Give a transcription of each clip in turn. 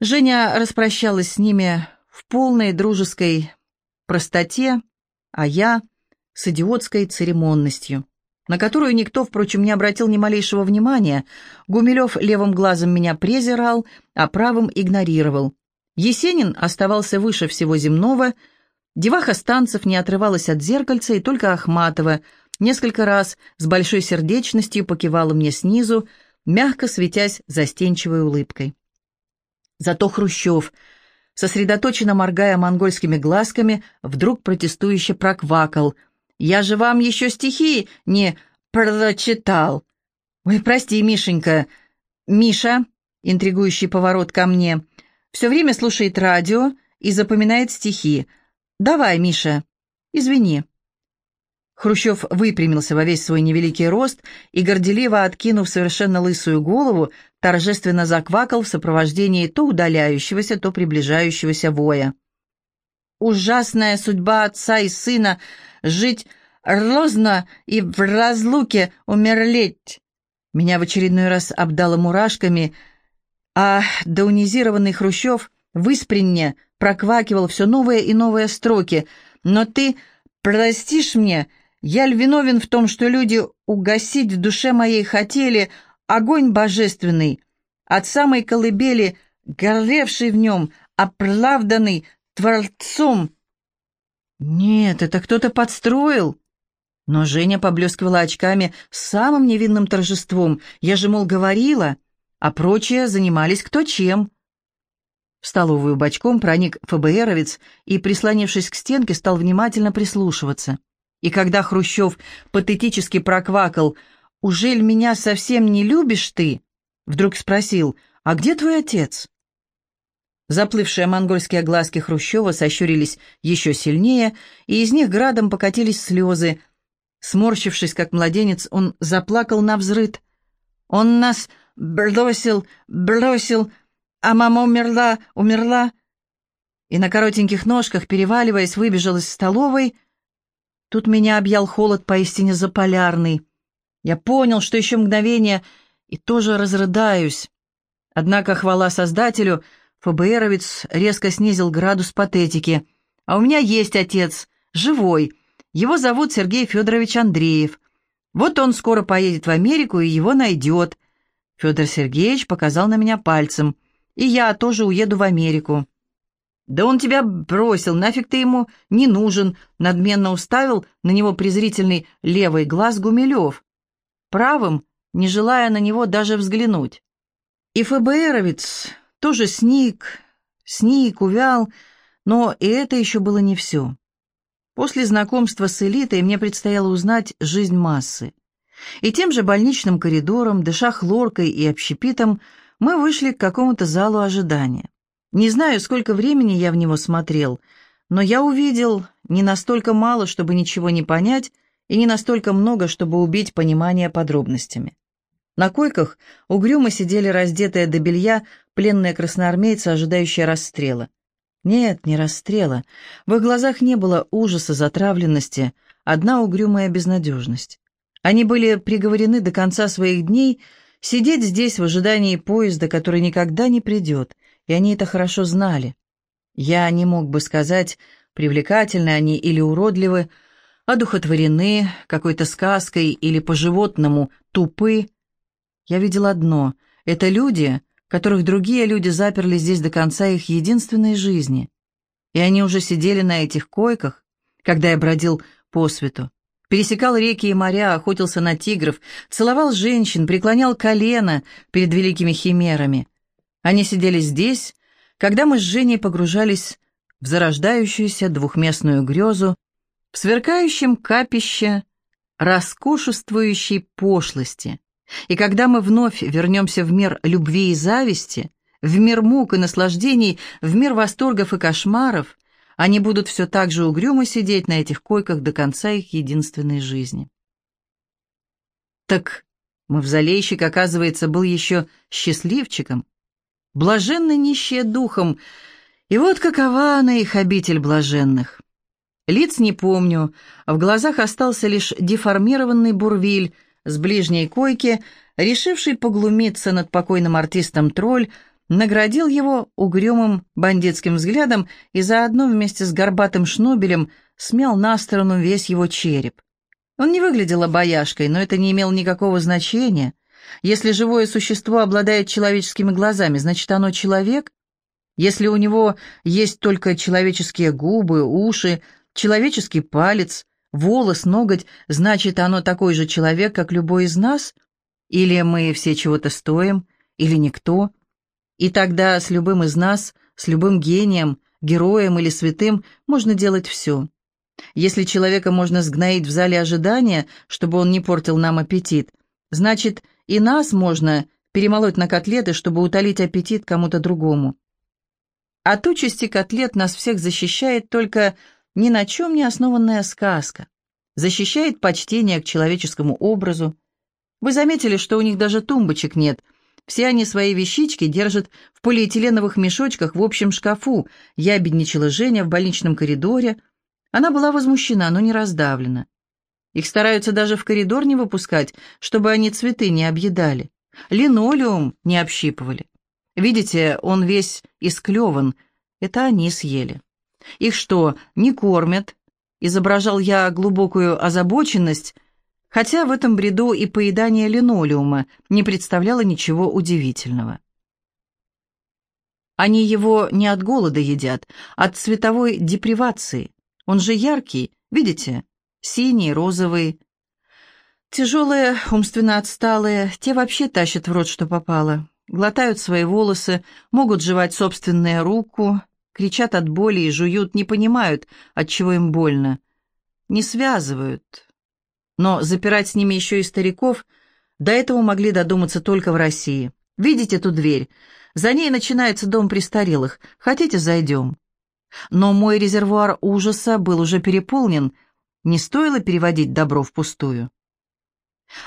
Женя распрощалась с ними в полной дружеской простоте, а я с идиотской церемонностью, на которую никто, впрочем, не обратил ни малейшего внимания. Гумилев левым глазом меня презирал, а правым игнорировал. Есенин оставался выше всего земного, деваха станцев не отрывалась от зеркальца, и только Ахматова несколько раз с большой сердечностью покивала мне снизу, мягко светясь застенчивой улыбкой. Зато Хрущев, сосредоточенно моргая монгольскими глазками, вдруг протестующе проквакал. «Я же вам еще стихи не прочитал!» «Ой, прости, Мишенька!» «Миша!» — интригующий поворот ко мне. «Все время слушает радио и запоминает стихи. Давай, Миша, извини». Хрущев выпрямился во весь свой невеликий рост и, горделиво откинув совершенно лысую голову, торжественно заквакал в сопровождении то удаляющегося, то приближающегося воя. «Ужасная судьба отца и сына — жить розно и в разлуке умерлеть!» Меня в очередной раз обдало мурашками, а даунизированный Хрущев в испренне проквакивал все новые и новые строки. «Но ты простишь мне, я ль виновен в том, что люди угасить в душе моей хотели огонь божественный, от самой колыбели, горевший в нем, оправданный Творцом? Нет, это кто-то подстроил. Но Женя поблескивала очками с самым невинным торжеством. Я же, мол, говорила, а прочие занимались кто чем. В столовую бочком проник ФБРовец и, прислонившись к стенке, стал внимательно прислушиваться. И когда Хрущев патетически проквакал «Ужель меня совсем не любишь ты?» Вдруг спросил «А где твой отец?» Заплывшие монгольские глазки Хрущева сощурились еще сильнее, и из них градом покатились слезы. Сморщившись, как младенец, он заплакал на взрыд. «Он нас бросил, бросил, а мама умерла, умерла!» И на коротеньких ножках, переваливаясь, выбежал из столовой — Тут меня объял холод поистине заполярный. Я понял, что еще мгновение, и тоже разрыдаюсь. Однако, хвала Создателю, ФБРовец резко снизил градус патетики. А у меня есть отец, живой. Его зовут Сергей Федорович Андреев. Вот он скоро поедет в Америку и его найдет. Федор Сергеевич показал на меня пальцем. И я тоже уеду в Америку. «Да он тебя бросил, нафиг ты ему не нужен», — надменно уставил на него презрительный левый глаз Гумилев, правым, не желая на него даже взглянуть. И ФБРовец тоже сник, сник, увял, но и это еще было не все. После знакомства с элитой мне предстояло узнать жизнь массы. И тем же больничным коридором, дыша хлоркой и общепитом, мы вышли к какому-то залу ожидания. Не знаю, сколько времени я в него смотрел, но я увидел не настолько мало, чтобы ничего не понять, и не настолько много, чтобы убить понимание подробностями. На койках угрюмо сидели раздетые до белья пленные красноармейцы, ожидающие расстрела. Нет, не расстрела. В их глазах не было ужаса, затравленности, одна угрюмая безнадежность. Они были приговорены до конца своих дней сидеть здесь в ожидании поезда, который никогда не придет, и они это хорошо знали. Я не мог бы сказать, привлекательны они или уродливы, одухотворены какой-то сказкой или по-животному тупы. Я видел одно — это люди, которых другие люди заперли здесь до конца их единственной жизни. И они уже сидели на этих койках, когда я бродил по свету. Пересекал реки и моря, охотился на тигров, целовал женщин, преклонял колено перед великими химерами. Они сидели здесь, когда мы с Женей погружались в зарождающуюся двухместную грезу, в сверкающем капище роскошествующей пошлости. И когда мы вновь вернемся в мир любви и зависти, в мир мук и наслаждений, в мир восторгов и кошмаров, они будут все так же угрюмо сидеть на этих койках до конца их единственной жизни. Так Мавзолейщик, оказывается, был еще счастливчиком, блаженны нищие духом, и вот какова она их обитель блаженных. Лиц не помню, в глазах остался лишь деформированный бурвиль с ближней койки, решивший поглумиться над покойным артистом тролль, наградил его угрюмым бандитским взглядом и заодно вместе с горбатым шнобелем смял на сторону весь его череп. Он не выглядел обаяшкой, но это не имело никакого значения. Если живое существо обладает человеческими глазами, значит, оно человек. Если у него есть только человеческие губы, уши, человеческий палец, волос, ноготь, значит, оно такой же человек, как любой из нас? Или мы все чего-то стоим, или никто? И тогда с любым из нас, с любым гением, героем или святым можно делать все. Если человека можно сгноить в зале ожидания, чтобы он не портил нам аппетит, значит, и нас можно перемолоть на котлеты, чтобы утолить аппетит кому-то другому. От участи котлет нас всех защищает только ни на чем не основанная сказка. Защищает почтение к человеческому образу. Вы заметили, что у них даже тумбочек нет – все они свои вещички держат в полиэтиленовых мешочках в общем шкафу. Я бедничала Женя в больничном коридоре. Она была возмущена, но не раздавлена. Их стараются даже в коридор не выпускать, чтобы они цветы не объедали. Линолеум не общипывали. Видите, он весь исклеван. Это они съели. Их что, не кормят? Изображал я глубокую озабоченность, хотя в этом бреду и поедание линолеума не представляло ничего удивительного. Они его не от голода едят, от цветовой депривации. Он же яркий, видите? Синий, розовый. Тяжелые, умственно отсталые, те вообще тащат в рот, что попало. Глотают свои волосы, могут жевать собственную руку, кричат от боли и жуют, не понимают, от чего им больно. Не связывают, но запирать с ними еще и стариков, до этого могли додуматься только в России. Видите ту дверь? За ней начинается дом престарелых. Хотите, зайдем? Но мой резервуар ужаса был уже переполнен. Не стоило переводить добро впустую.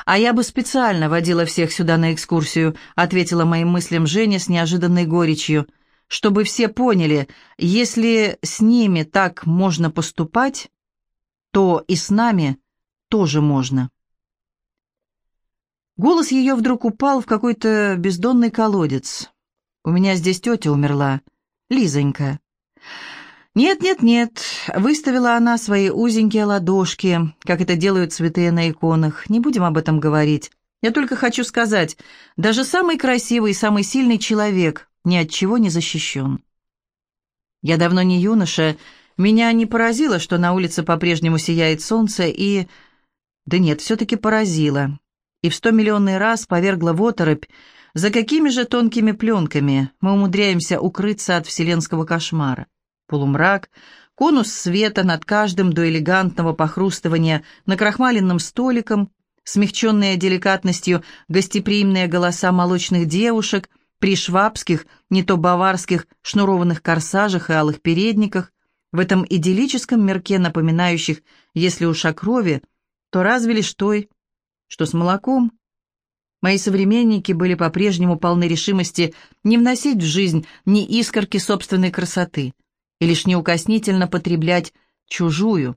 «А я бы специально водила всех сюда на экскурсию», ответила моим мыслям Женя с неожиданной горечью, «чтобы все поняли, если с ними так можно поступать, то и с нами тоже можно. Голос ее вдруг упал в какой-то бездонный колодец. «У меня здесь тетя умерла, Лизонька». «Нет, нет, нет», — выставила она свои узенькие ладошки, как это делают святые на иконах. «Не будем об этом говорить. Я только хочу сказать, даже самый красивый, самый сильный человек ни от чего не защищен». Я давно не юноша, меня не поразило, что на улице по-прежнему сияет солнце, и да нет, все-таки поразила. И в сто миллионный раз повергла в оторопь, за какими же тонкими пленками мы умудряемся укрыться от вселенского кошмара. Полумрак, конус света над каждым до элегантного похрустывания на крахмаленным столиком, смягченные деликатностью гостеприимные голоса молочных девушек при швабских, не то баварских, шнурованных корсажах и алых передниках, в этом идиллическом мерке напоминающих, если уж о крови, то разве лишь той, что с молоком. Мои современники были по-прежнему полны решимости не вносить в жизнь ни искорки собственной красоты и лишь неукоснительно потреблять чужую.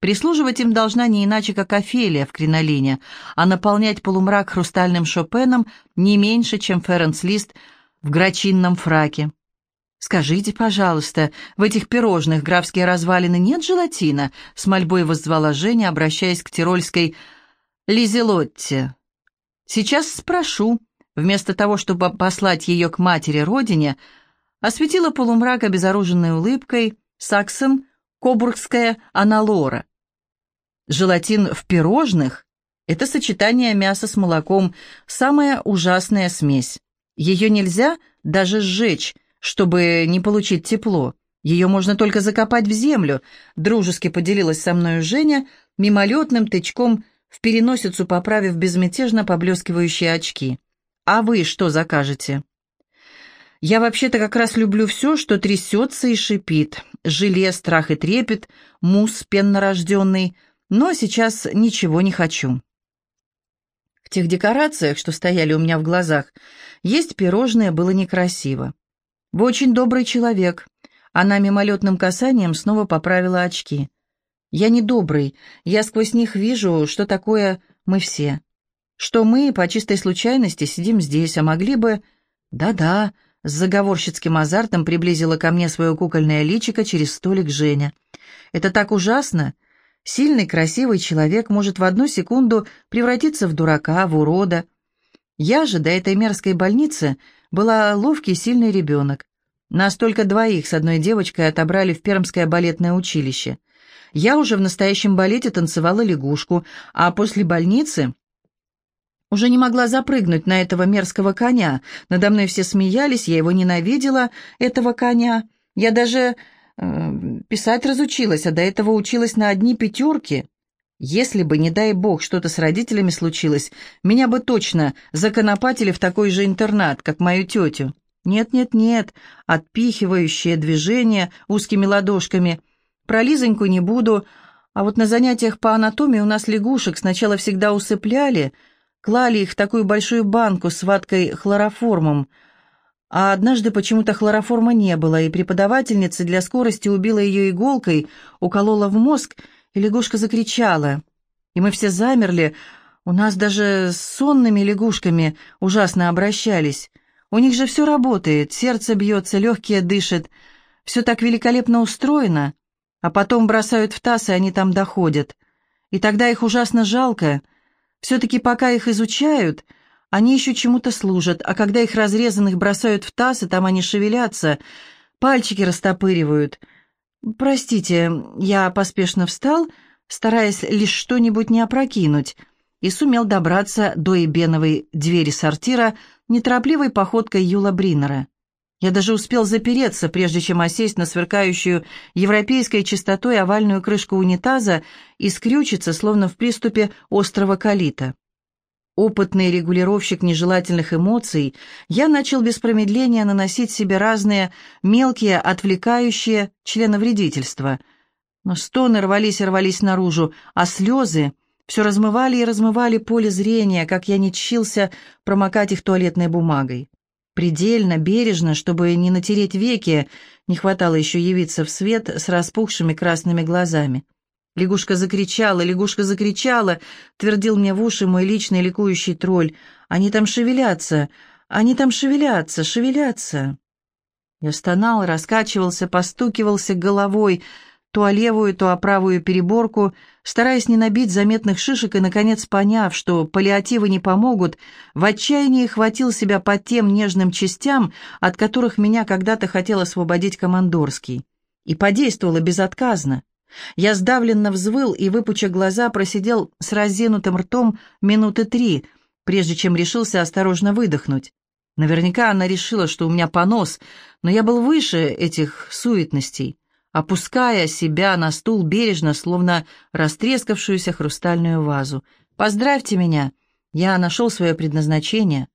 Прислуживать им должна не иначе, как Офелия в кринолине, а наполнять полумрак хрустальным Шопеном не меньше, чем Ференс Лист в грачинном фраке. «Скажите, пожалуйста, в этих пирожных графские развалины нет желатина?» — с мольбой воззвала Женя, обращаясь к тирольской Лизелотте. «Сейчас спрошу». Вместо того, чтобы послать ее к матери-родине, осветила полумрак обезоруженной улыбкой саксом кобургская аналора. Желатин в пирожных — это сочетание мяса с молоком, самая ужасная смесь. Ее нельзя даже сжечь, чтобы не получить тепло. Ее можно только закопать в землю», — дружески поделилась со мною Женя, мимолетным тычком в переносицу поправив безмятежно поблескивающие очки. «А вы что закажете?» «Я вообще-то как раз люблю все, что трясется и шипит. Желе, страх и трепет, мусс пеннорожденный, но сейчас ничего не хочу». В тех декорациях, что стояли у меня в глазах, есть пирожное было некрасиво. «Вы очень добрый человек». Она мимолетным касанием снова поправила очки. «Я не добрый. Я сквозь них вижу, что такое мы все. Что мы по чистой случайности сидим здесь, а могли бы...» «Да-да», С заговорщицким азартом приблизила ко мне свое кукольное личико через столик Женя. «Это так ужасно! Сильный, красивый человек может в одну секунду превратиться в дурака, в урода. Я же до этой мерзкой больницы была ловкий, сильный ребенок. Нас только двоих с одной девочкой отобрали в Пермское балетное училище. Я уже в настоящем балете танцевала лягушку, а после больницы уже не могла запрыгнуть на этого мерзкого коня. Надо мной все смеялись, я его ненавидела, этого коня. Я даже э, писать разучилась, а до этого училась на одни пятерки. Если бы, не дай бог, что-то с родителями случилось, меня бы точно законопатили в такой же интернат, как мою тетю. Нет-нет-нет, отпихивающее движение узкими ладошками. Про Лизоньку не буду, а вот на занятиях по анатомии у нас лягушек сначала всегда усыпляли, клали их в такую большую банку с ваткой хлороформом, а однажды почему-то хлороформа не было, и преподавательница для скорости убила ее иголкой, уколола в мозг, и лягушка закричала. И мы все замерли, у нас даже с сонными лягушками ужасно обращались. У них же все работает, сердце бьется, легкие дышат. Все так великолепно устроено. А потом бросают в таз, и они там доходят. И тогда их ужасно жалко. Все-таки пока их изучают, они еще чему-то служат, а когда их разрезанных бросают в таз, и там они шевелятся, пальчики растопыривают. Простите, я поспешно встал, стараясь лишь что-нибудь не опрокинуть, и сумел добраться до эбеновой двери сортира, неторопливой походкой Юла Бринера. Я даже успел запереться, прежде чем осесть на сверкающую европейской чистотой овальную крышку унитаза и скрючиться, словно в приступе острого колита. Опытный регулировщик нежелательных эмоций, я начал без промедления наносить себе разные мелкие, отвлекающие членовредительства. Но стоны рвались и рвались наружу, а слезы все размывали и размывали поле зрения, как я не чщился промокать их туалетной бумагой. Предельно, бережно, чтобы не натереть веки, не хватало еще явиться в свет с распухшими красными глазами. Лягушка закричала, лягушка закричала, твердил мне в уши мой личный ликующий тролль. Они там шевелятся, они там шевелятся, шевелятся. Я стонал, раскачивался, постукивался головой, то о левую, то о правую переборку, стараясь не набить заметных шишек и, наконец, поняв, что паллиативы не помогут, в отчаянии хватил себя по тем нежным частям, от которых меня когда-то хотел освободить командорский. И подействовало безотказно. Я сдавленно взвыл и, выпуча глаза, просидел с разинутым ртом минуты три, прежде чем решился осторожно выдохнуть. Наверняка она решила, что у меня понос, но я был выше этих суетностей опуская себя на стул бережно, словно растрескавшуюся хрустальную вазу. «Поздравьте меня! Я нашел свое предназначение.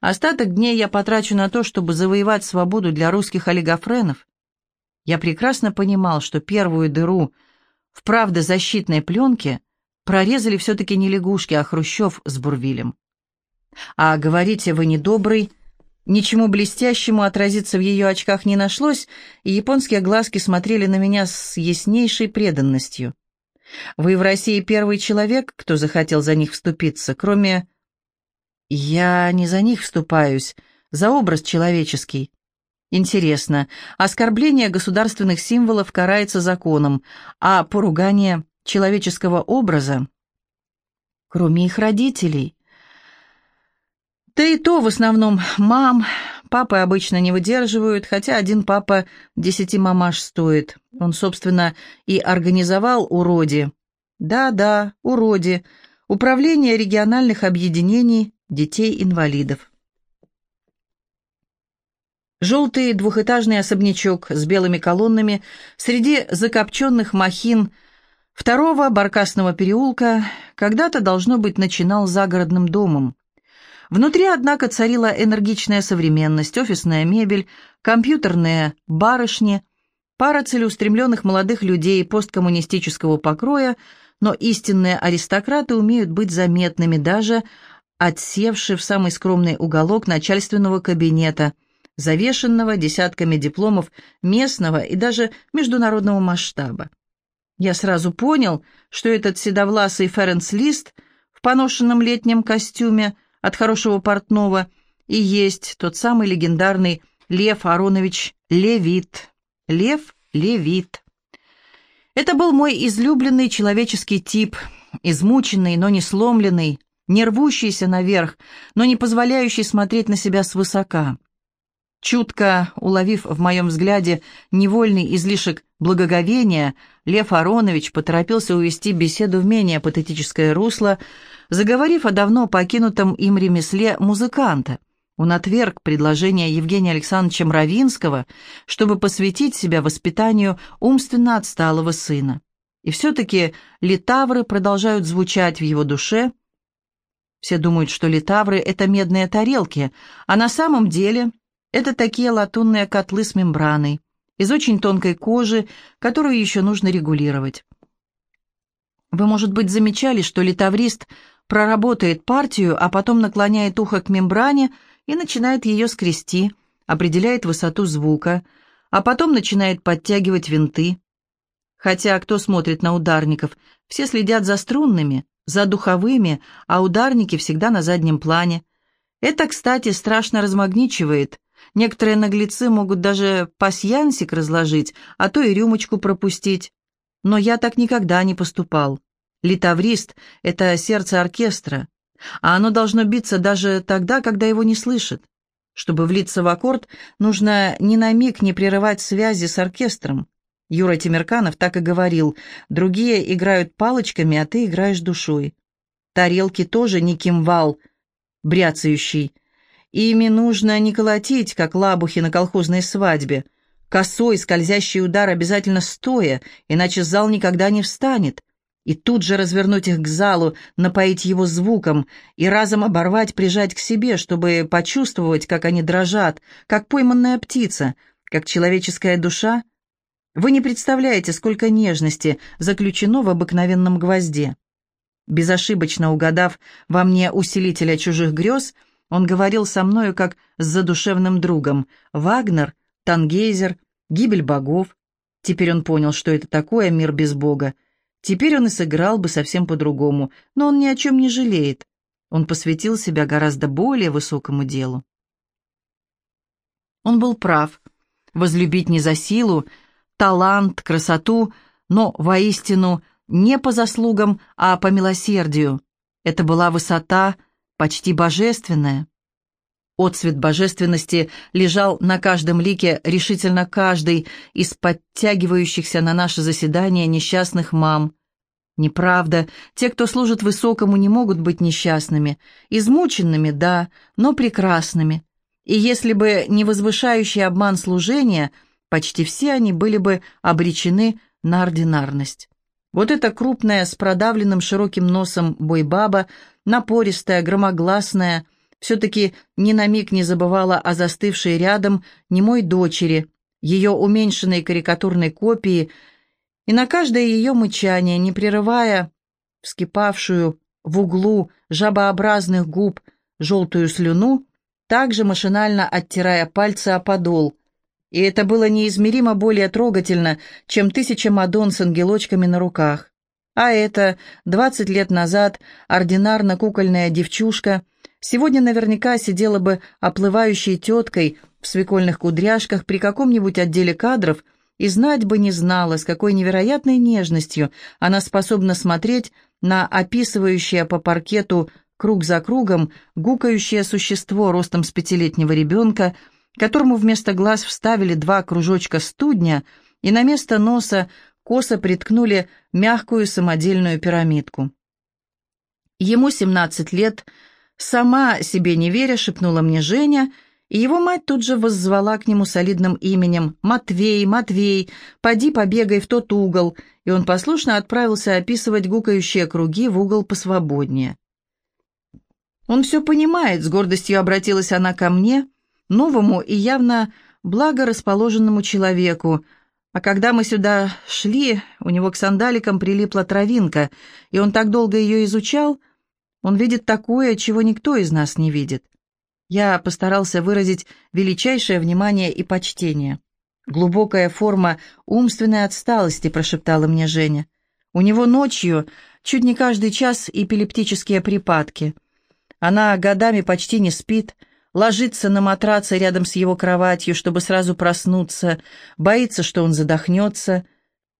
Остаток дней я потрачу на то, чтобы завоевать свободу для русских олигофренов». Я прекрасно понимал, что первую дыру в правдозащитной пленке прорезали все-таки не лягушки, а Хрущев с Бурвилем. «А говорите, вы недобрый?» Ничему блестящему отразиться в ее очках не нашлось, и японские глазки смотрели на меня с яснейшей преданностью. «Вы в России первый человек, кто захотел за них вступиться, кроме...» «Я не за них вступаюсь, за образ человеческий». «Интересно, оскорбление государственных символов карается законом, а поругание человеческого образа...» «Кроме их родителей...» Да и то в основном мам. Папы обычно не выдерживают, хотя один папа десяти мамаш стоит. Он, собственно, и организовал уроди. Да-да, уроди. Управление региональных объединений детей-инвалидов. Желтый двухэтажный особнячок с белыми колоннами среди закопченных махин второго баркасного переулка когда-то, должно быть, начинал загородным домом. Внутри, однако, царила энергичная современность, офисная мебель, компьютерные барышни, пара целеустремленных молодых людей посткоммунистического покроя, но истинные аристократы умеют быть заметными, даже отсевши в самый скромный уголок начальственного кабинета, завешенного десятками дипломов местного и даже международного масштаба. Я сразу понял, что этот седовласый Ференс Лист в поношенном летнем костюме – от хорошего портного и есть тот самый легендарный Лев Аронович Левит. Лев Левит. Это был мой излюбленный человеческий тип, измученный, но не сломленный, не рвущийся наверх, но не позволяющий смотреть на себя свысока. Чутко уловив в моем взгляде невольный излишек благоговения, Лев Аронович поторопился увести беседу в менее патетическое русло, заговорив о давно покинутом им ремесле музыканта. Он отверг предложение Евгения Александровича Мравинского, чтобы посвятить себя воспитанию умственно отсталого сына. И все-таки литавры продолжают звучать в его душе. Все думают, что литавры — это медные тарелки, а на самом деле это такие латунные котлы с мембраной, из очень тонкой кожи, которую еще нужно регулировать. Вы, может быть, замечали, что литаврист проработает партию, а потом наклоняет ухо к мембране и начинает ее скрести, определяет высоту звука, а потом начинает подтягивать винты. Хотя кто смотрит на ударников, все следят за струнными, за духовыми, а ударники всегда на заднем плане. Это, кстати, страшно размагничивает, Некоторые наглецы могут даже пасьянсик разложить, а то и рюмочку пропустить. Но я так никогда не поступал. Литаврист — это сердце оркестра, а оно должно биться даже тогда, когда его не слышат. Чтобы влиться в аккорд, нужно ни на миг не прерывать связи с оркестром. Юра Тимирканов так и говорил, другие играют палочками, а ты играешь душой. Тарелки тоже не кимвал, бряцающий, Ими нужно не колотить, как лабухи на колхозной свадьбе. Косой, скользящий удар обязательно стоя, иначе зал никогда не встанет. И тут же развернуть их к залу, напоить его звуком и разом оборвать, прижать к себе, чтобы почувствовать, как они дрожат, как пойманная птица, как человеческая душа. Вы не представляете, сколько нежности заключено в обыкновенном гвозде. Безошибочно угадав во мне усилителя чужих грез, он говорил со мною как с задушевным другом. Вагнер, Тангейзер, гибель богов. Теперь он понял, что это такое мир без бога. Теперь он и сыграл бы совсем по-другому, но он ни о чем не жалеет. Он посвятил себя гораздо более высокому делу. Он был прав. Возлюбить не за силу, талант, красоту, но воистину не по заслугам, а по милосердию. Это была высота, почти божественное. Отцвет божественности лежал на каждом лике решительно каждый из подтягивающихся на наше заседание несчастных мам. Неправда, те, кто служит высокому, не могут быть несчастными. Измученными, да, но прекрасными. И если бы не возвышающий обман служения, почти все они были бы обречены на ординарность. Вот эта крупная, с продавленным широким носом бойбаба, напористая, громогласная, все-таки ни на миг не забывала о застывшей рядом немой дочери, ее уменьшенной карикатурной копии, и на каждое ее мычание, не прерывая вскипавшую в углу жабообразных губ желтую слюну, также машинально оттирая пальцы о подол – и это было неизмеримо более трогательно, чем тысяча Мадон с ангелочками на руках. А это, двадцать лет назад, ординарно-кукольная девчушка, сегодня наверняка сидела бы оплывающей теткой в свекольных кудряшках при каком-нибудь отделе кадров и знать бы не знала, с какой невероятной нежностью она способна смотреть на описывающее по паркету круг за кругом гукающее существо ростом с пятилетнего ребенка – которому вместо глаз вставили два кружочка студня и на место носа косо приткнули мягкую самодельную пирамидку. Ему 17 лет, сама себе не веря, шепнула мне Женя, и его мать тут же воззвала к нему солидным именем «Матвей, Матвей, поди побегай в тот угол», и он послушно отправился описывать гукающие круги в угол посвободнее. «Он все понимает», — с гордостью обратилась она ко мне, новому и явно благорасположенному человеку, а когда мы сюда шли, у него к сандаликам прилипла травинка, и он так долго ее изучал, он видит такое, чего никто из нас не видит. Я постарался выразить величайшее внимание и почтение. «Глубокая форма умственной отсталости», — прошептала мне Женя. «У него ночью чуть не каждый час эпилептические припадки. Она годами почти не спит, ложится на матраце рядом с его кроватью, чтобы сразу проснуться, боится, что он задохнется.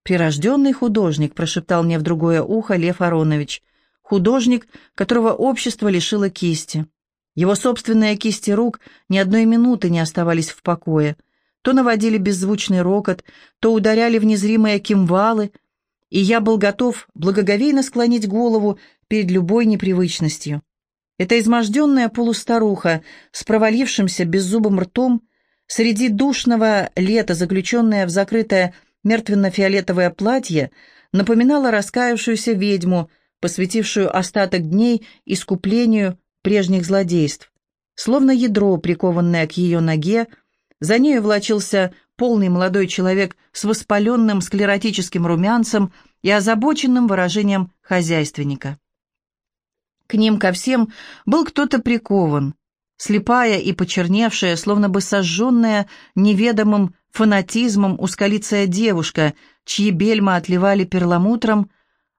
«Прирожденный художник», — прошептал мне в другое ухо Лев Аронович. «Художник, которого общество лишило кисти». Его собственные кисти рук ни одной минуты не оставались в покое. То наводили беззвучный рокот, то ударяли в незримые кимвалы, и я был готов благоговейно склонить голову перед любой непривычностью. Эта изможденная полустаруха с провалившимся беззубым ртом, среди душного лета, заключенная в закрытое мертвенно-фиолетовое платье, напоминала раскаявшуюся ведьму, посвятившую остаток дней искуплению прежних злодейств. Словно ядро, прикованное к ее ноге, за нею влачился полный молодой человек с воспаленным склеротическим румянцем и озабоченным выражением хозяйственника. К ним ко всем был кто-то прикован, слепая и почерневшая, словно бы сожженная неведомым фанатизмом ускалицая девушка, чьи бельма отливали перламутром,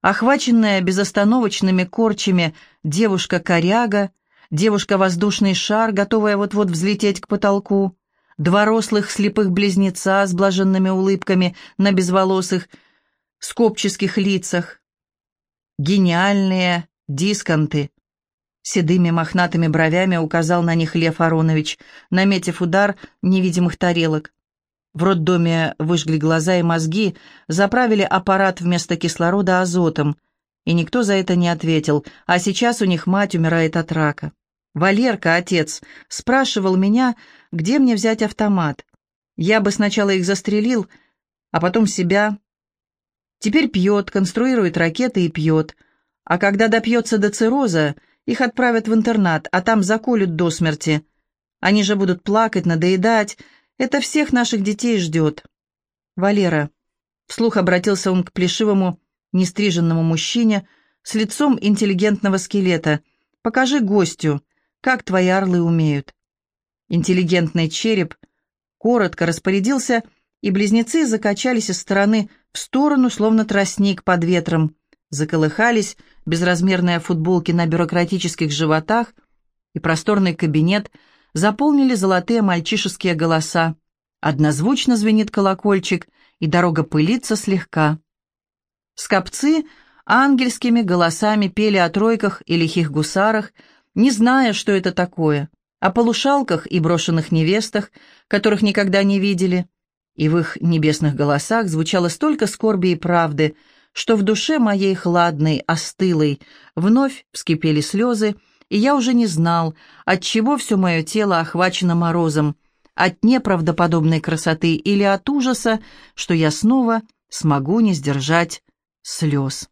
охваченная безостановочными корчами девушка-коряга, девушка-воздушный шар, готовая вот-вот взлететь к потолку, два рослых слепых близнеца с блаженными улыбками на безволосых скопческих лицах, гениальные дисконты. Седыми мохнатыми бровями указал на них Лев Аронович, наметив удар невидимых тарелок. В роддоме выжгли глаза и мозги, заправили аппарат вместо кислорода азотом, и никто за это не ответил, а сейчас у них мать умирает от рака. Валерка, отец, спрашивал меня, где мне взять автомат. Я бы сначала их застрелил, а потом себя. Теперь пьет, конструирует ракеты и пьет. А когда допьется до цирроза, их отправят в интернат, а там заколют до смерти. Они же будут плакать, надоедать, это всех наших детей ждет. Валера. Вслух обратился он к плешивому, нестриженному мужчине с лицом интеллигентного скелета. «Покажи гостю, как твои орлы умеют». Интеллигентный череп коротко распорядился, и близнецы закачались из стороны в сторону, словно тростник под ветром. Заколыхались безразмерные футболки на бюрократических животах, и просторный кабинет — заполнили золотые мальчишеские голоса. Однозвучно звенит колокольчик, и дорога пылится слегка. Скопцы ангельскими голосами пели о тройках и лихих гусарах, не зная, что это такое, о полушалках и брошенных невестах, которых никогда не видели. И в их небесных голосах звучало столько скорби и правды, что в душе моей хладной, остылой вновь вскипели слезы, и я уже не знал, от чего все мое тело охвачено морозом, от неправдоподобной красоты или от ужаса, что я снова смогу не сдержать слез.